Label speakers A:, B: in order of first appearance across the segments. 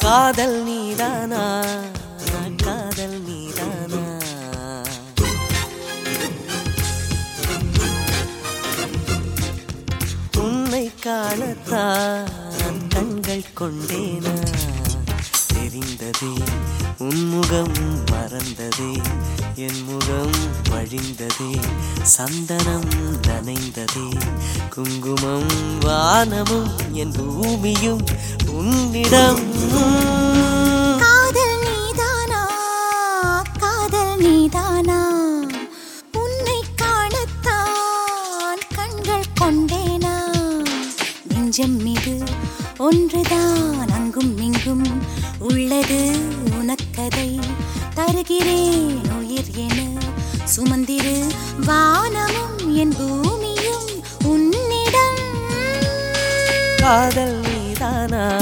A: காதல் நீதானா? காதல் நீதானா? உன்னை காணத்தான் கண்கள் கொண்டேனா? தெரிந்ததே உன்முகம் மறந்ததே. என் முகம் வழிந்ததே சந்தனம் நனைந்ததே. குங்குமம் வானமும் என் பூமியும் உன்னிடம்.
B: காதல் நீதானா? காதல் நீதானா? உன்னை காணத்தான் கண்கள் கொண்டேனா? நெஞ்சம் மீது ஒன்றுதான் அங்கும் இங்கும் உள்ளது. தருகிறேன் உயிர் என சுமந்திரு. வானமும் என் பூமியும் உன்னிடம்.
A: காதல் நீதானா?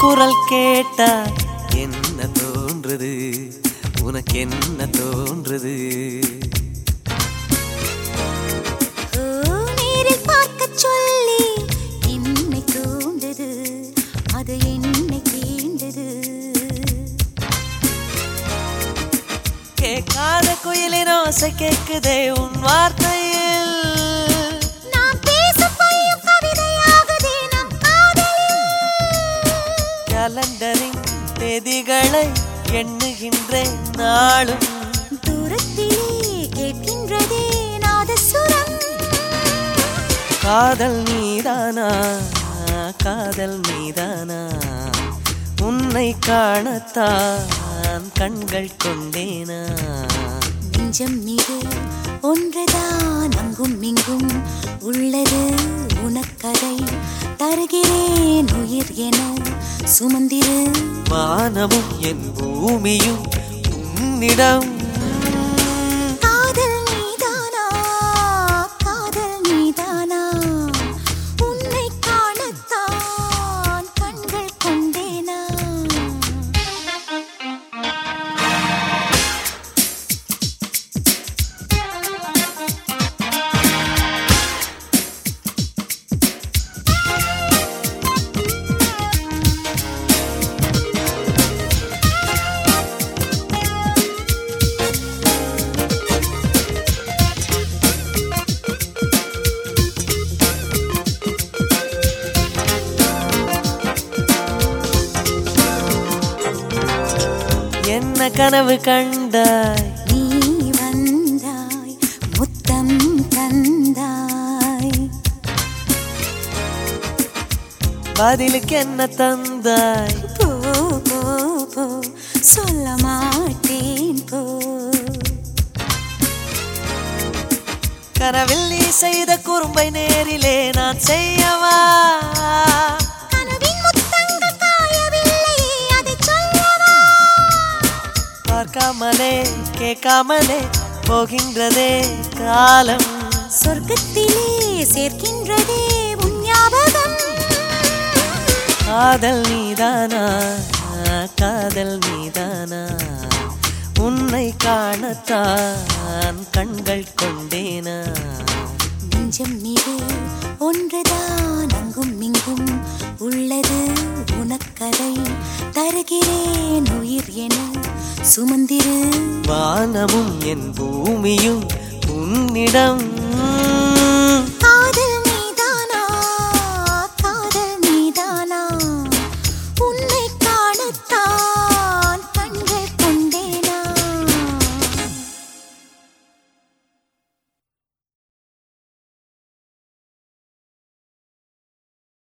A: குரல் கேட்டா என்ன தோன்றுது? உனக்கு என்ன தோன்றுது
B: சொல்லி என்னை தூண்டுது. அது என்னை தீண்டது.
A: கேட்காத குயிலின் ஓசை கேக்குதே உன் வார்த்தையில் கலண்டரின் தேதிகளை எண்ணுகின்றேன் நாளும்.
B: தூரத்திலே கேட்கின்றதே நாதசுரம்.
A: காதல் நீதானா? காதல் நீதானா? உன்னை காணத்தான் கண்கள் கொண்டேனா?
B: நெஞ்சம் மீது ஒன்றுதான் அங்கும் இங்கும் உள்ளது உனக்கதை. தருகிறேன் உயிர் என சுமந்திரு.
A: வானமும் என் பூமியும் உன்னிடம் என்ன கனவு கண்டாய்?
B: நீ வந்தாய் முத்தம் தந்தாய்.
A: பதிலுக்கு என்ன தந்தாய்?
B: போ போ போ சொல்ல மாட்டேன் போ.
A: கனவில் நீ செய்த குறும்பை நேரிலே நான் செய்யவா? பார்க்காமலே கேட்காமலே போகின்றதே காலம்.
B: சொர்க்கத்திலே சேர்க்கின்றதே உன் ஞாபகம்.
A: காதல் நீதானா? காதல் நீதானா? உன்னை காணத்தான் கண்கள் கொண்டேனா?
B: நெஞ்சம் மீது ஒன்றுதான் அங்கும் இங்கும் உள்ளது உனக்கதை. தருகிறேன் உயிர் என சுமந்திரு.
A: வானமும் என் பூமியும் உன்னிடம்.